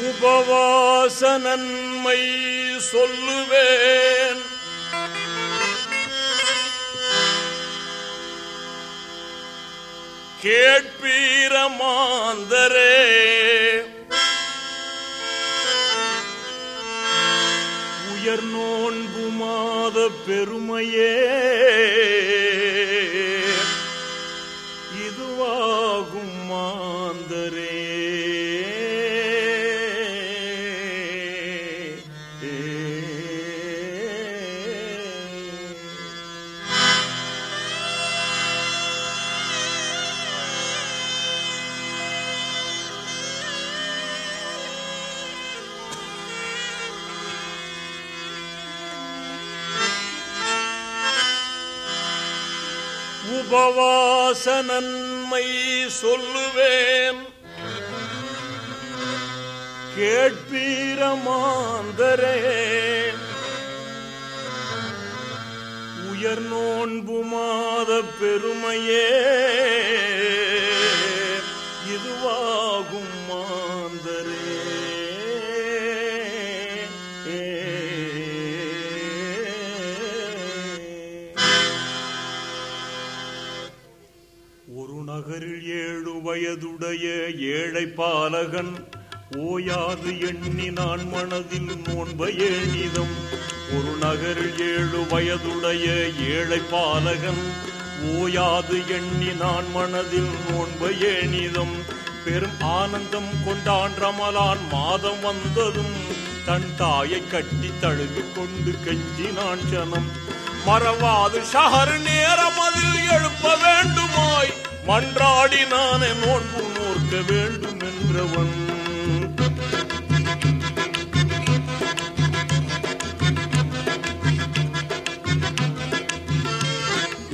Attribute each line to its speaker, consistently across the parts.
Speaker 1: உபவாச நன்மை சொல்லுவேன் கேட்பீரமாந்தரே உயர் நோன்பு மாத பெருமையே. இதுவாகும் மாந்தரே. உபவாச நன்மை சொல்லுவேன். கேட்பீரமாந்தரே. உயர் நோன்பு மாத பெருமையே. இதுவாகும் வயதுடைய ஏழை பாலகன் ஓயாது எண்ணி நான் மனதில் நோன்பயேனிதம் ஒரு நகரில் ஏழு வயதுடைய ஏழை பாலகன் ஓயாது எண்ணி நான் மனதில் நோன்பயேனிதம் பெரும் ஆனந்தம் கொண்டான் ரமலான் மாதம் வந்ததும் தன் தாயை கட்டி தழுவி கொண்டு கெஞ்சினான் ஜனம். மறவாது ஷஹர் நேரம் அதில் எழுப்ப வேண்டுமாய். மன்றாடி நானே நோன்பு நோர்க்க வேண்டும் என்றவன்.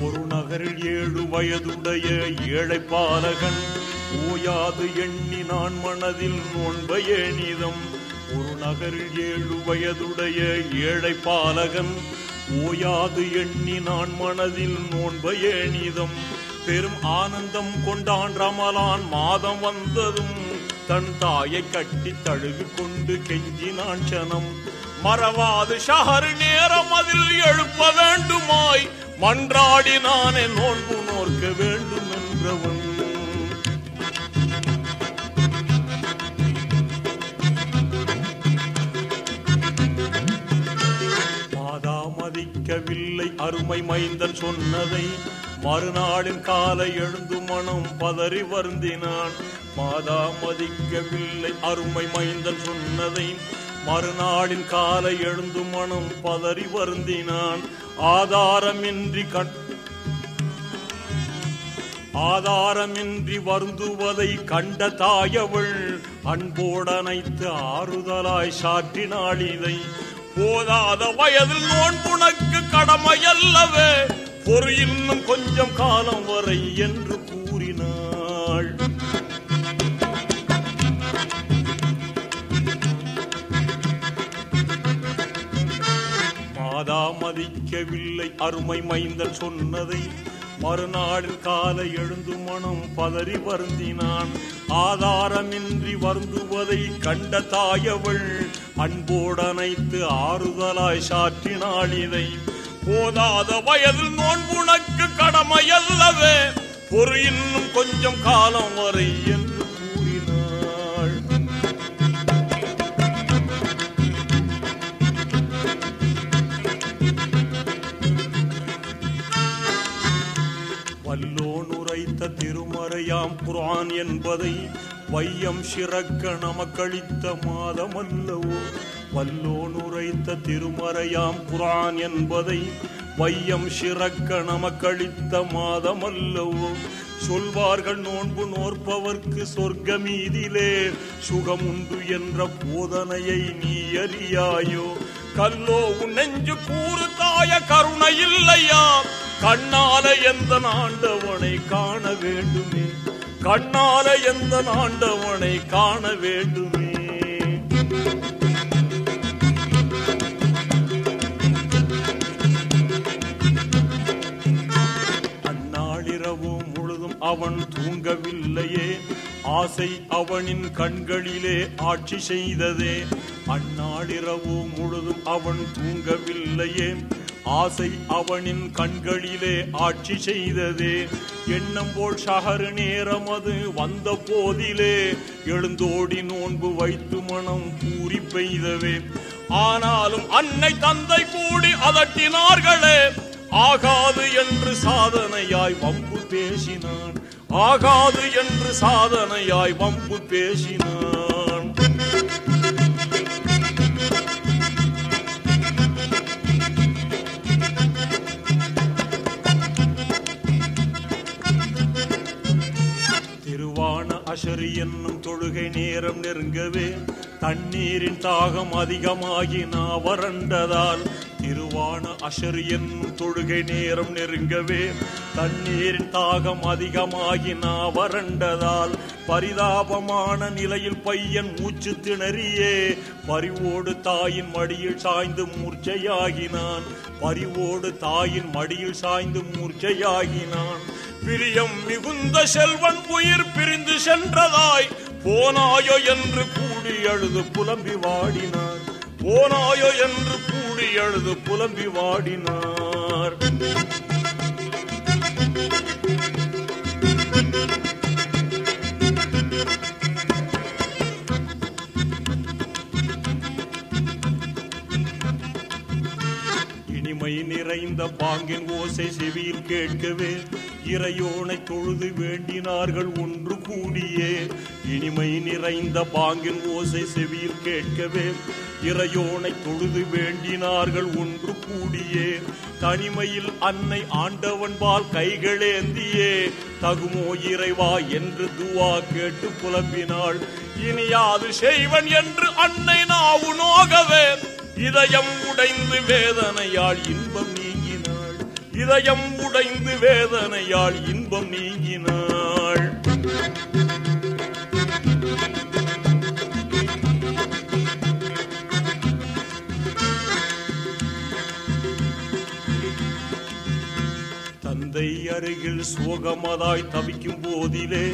Speaker 1: ஒரு நகரில் ஏழு வயதுடைய ஏழை பாலகன் ஓயாது எண்ணி நான் மனதில் நோன்பையே நோன்பயேனிதம் ஒரு நகரில் ஏழு வயதுடைய ஏழை பாலகன் ஓயாது எண்ணி நான் மனதில் நோன்பையே நோன்பயேனிதம் பெரும் ஆனந்தம் கொண்டான் ரமலான். மாதம் வந்ததும் தன் தாயை கட்டி தழுவி கொண்டு கெஞ்சினான் சனம் மறவாது ஷஹர் நேரம் அதில் எழுப்ப வேண்டுமாய். மன்றாடி நானே நோன்பு நோர்க்க வேண்டும் என்றவன் மாதாமதிக்கவில்லை அருமை மைந்தன் சொன்னதை. மறுநாளின் காலை எழுந்து மனம் பதறி வருந்தினான். மாதாமதிக்கவில்லை அருமை மைந்தன் சொன்னதை. மறுநாளின் காலை எழுந்து மனம் பதறி வருந்தினான். ஆதாரமின்றி கண் ஆதாரமின்றி வருந்துவதை கண்ட தாயவள் அன்போடனைத்து ஆறுதலாய் சாற்றினாள் இதை. போதாத வயதில் நோன்புனக்கு கடமையல்லவே. ஒரு இன்னும் கொஞ்சம் காலம் வரை என்று கூறினாள். மாதா மதிக்கவில்லை அருமை மைந்தன் சொன்னதை. மறுநாளில் காலை எழுந்து மனம் பதறி வருந்தினான். ஆதாரமின்றி வருந்துவதை கண்ட தாயவள் அன்போடனைத்து ஆறுதலாய் சாற்றினாள் இதை. போதாத வயதில் நோன்புனக்கு கடமையல்லவே. ஒரு இன்னும் கொஞ்சம் காலம் வரை என்று கூறினாள். வல்லோன் உரைத்த திருமறையாம் குரான் என்பதை வையம் சிறக்க நமக்களித்த மாதமல்லவோ. வல்லோன் உரைத்த திருமறையாம் குரான் என்பதை வையம் சிறக்க நமக்களித்த மாதமல்லவோ. சொல்வார்கள் நோன்பு நோற்பவர்க்கு சொர்க்கமீதிலே சுகமுண்டு என்ற போதனையை நீ அறியாயோ கல்லோ உன் நெஞ்சு கூறு தாய கருணை இல்லையா? கண்ணால எந்த ஆண்டவனை காண வேண்டுமே? கண்ணால எந்த ஆண்டவனை காண வேண்டுமே? அவன் தூங்கவில்லையே. ஆசை அவனின் கண்களிலே ஆட்சி செய்ததே. அந்நாளிரவு முழுதும் அவன் தூங்கவில்லையே. ஆசை அவனின் கண்களிலே ஆட்சி செய்ததே. எண்ணம் போல் சகரு நேரம் அது வந்த போதிலே. எழுந்தோடி நோன்பு வைத்து மனம் பூரி பெய்தவே. ஆனாலும் அன்னை தந்தை கூடி அதட்டினார்களே. ஆகாது என்று சாதனையாய் வம்பு பேசினான். ஆகாது என்று சாதனையாய் வம்பு பேசினான். திருவான அஷரி என்னும் தொழுகை நேரம் நெருங்கவே தண்ணீரின் தாகம் அதிகமாகி நான் வறண்டதால் திருவான அஷரி என்னும் தொழுகை நேரம் நெருங்கவே தண்ணீரின் தாகம் அதிகமாகி நான் வறண்டதால் பரிதாபமான நிலையில் பையன் மூச்சு திணறியே பரிவோடு தாயின் மடியில் சாய்ந்து மூர்ச்சையாகினான். பரிவோடு தாயின் மடியில் சாய்ந்து மூர்ச்சையாகினான். பிரியம் மிகுந்த செல்வன் உயிர் பிரிந்து சென்றதாய் போனாயோ என்று கூடி அழுது புலம்பி வாடினான். போனாயோ என்று மொழி அழுது புலம்பி வாடினார். இனிமை நிறைந்த பாங்கின் ஓசை செவியில் கேட்கவே இறையோனை தொழுது வேண்டினார்கள் ஒன்று கூடியே. இனிமை நிறைந்த பாங்கின் ஓசை செவியில் கேட்கவே இறையோனை தொழுது வேண்டினார்கள் ஒன்று கூடியே. தனிமையில் அன்னை ஆண்டவன்பால் கைகளேந்தியே. தகுமோ இறைவா என்று துவா கேட்டு புலம்பினாள். இனியாது செய்வன் என்று அன்னை நாவு நோகவே இதயம் உடைந்து வேதனையால் இன்பம் நீங்கினாள். இதயம் உடைந்து வேதனையால் இன்பம் நீங்கினாள். தந்தை அருகில் சோகமதாய் தவிக்கும் போதிலே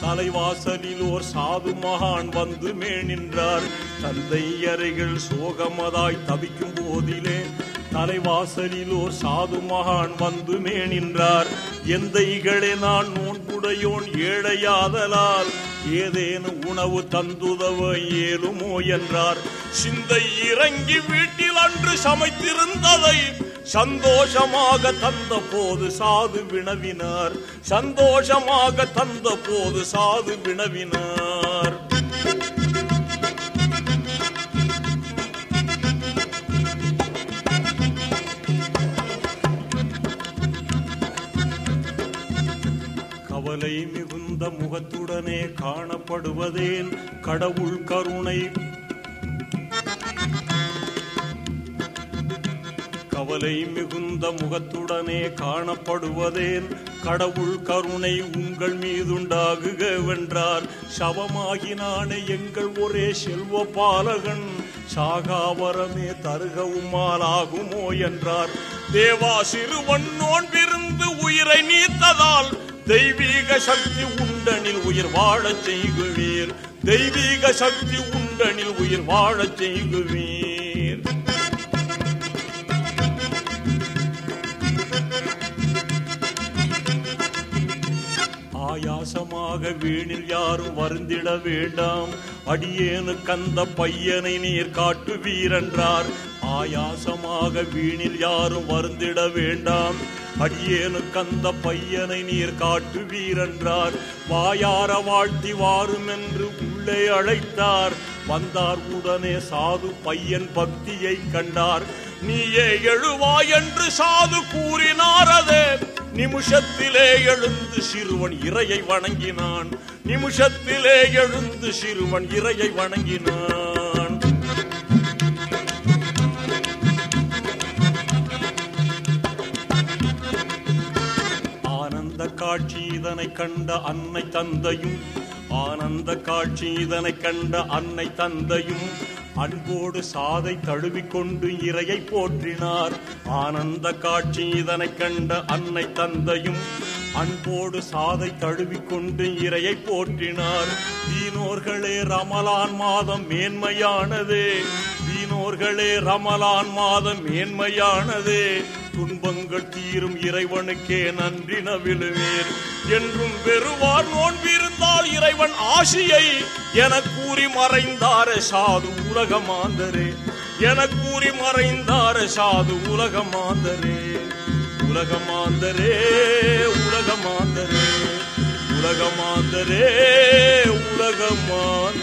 Speaker 1: தலைவாசலில் ஓர் சாது மகான் வந்து மேனின்றார் தந்தை அருகில் சோகமதாய் தவிக்கும் போதிலே தலைவாசலில் ஓர் சாது மகான் வந்து மேனின்றார் எந்தைகளே நான் நோன்புடையோன் ஏழையாதலால் ஏதேனும் உணவு தந்துதவ இயலுமோ என்றார். சிந்தை இறங்கி வீட்டில் அன்று சமைத்திருந்ததை சந்தோஷமாக தந்த போது சாது வினவினார். சந்தோஷமாக தந்த போது சாது வினவினார். கவலை மிகுந்த முகத்துடனே காணப்படுவதேன் கடவுள் கருணை கவலை மிகுந்த முகத்துடனே காணப்படுவதேன் கடவுள் கருணை உங்கள் மீதுண்டாகுக வென்றார் சவமாகினானே எங்கள் ஒரே செல்வ பாலகன். சாகாவரமே தருகவுமாலாகுமோ என்றார். தேவா சிறுவன் நோன்பிருந்து உயிரை நீத்ததால் தெய்வீக சக்தி உண்டனில் உயிர் வாழச் செய்குவீர். தெய்வீக சக்தி உண்டனில் உயிர் வாழச் செய்குவீர். நாசமாக வீணில் யாரும் வருந்திட வேண்டாம். அடியேனு கந்த பையனை நீர் காட்டு வீரன்றார். ஆயாசமாக வீணில் யாரும் வருந்திட வேண்டாம். அடியேனு கந்த பையனை நீர் காட்டு வீரன்றார். வாயார வாழ்த்தி வாரும் என்று உள்ளே அழைத்தார். வந்தார் உடனே சாது பையன் பக்தியை கண்டார். நீயே எழுவாய் என்று சாது கூறினார் அதே நிமிஷத்திலே எழுந்து சிறுவன் இறையை வணங்கினான். நிமிஷத்திலே எழுந்து சிறுவன் இறையை வணங்கினான். ஆனந்த காட்சி இதனை கண்ட அன்னை தந்தையும் ஆனந்த காட்சி இதனை கண்ட அன்னை தந்தையும் அன்போடு சாதை தழுவிக்கொண்டு இறையை போற்றினார். ஆனந்த காட்சி இதனை கண்ட அன்னை தந்தையும் அன்போடு சாதை தழுவிக்கொண்டு இறையை போற்றினார். தீனோர்களே ரமலான் மாதம் மேன்மையானதே. தீனோர்களே ரமலான் மாதம் மேன்மையானதே. துன்பங்கள் தீரும் இறைவனுக்கே நன்றி நவிழுவீர் என்றும் பெறுவார் நோன்பிருந்தால் இறைவன் ஆசியை என கூறி மறைந்தார சாது உலகமாந்தரே. என கூறி மறைந்தார சாது உலகமாந்தரே. உலகமாந்தரே உலகமாந்தரே. உலகமாந்தரே உலகமாந்தரே.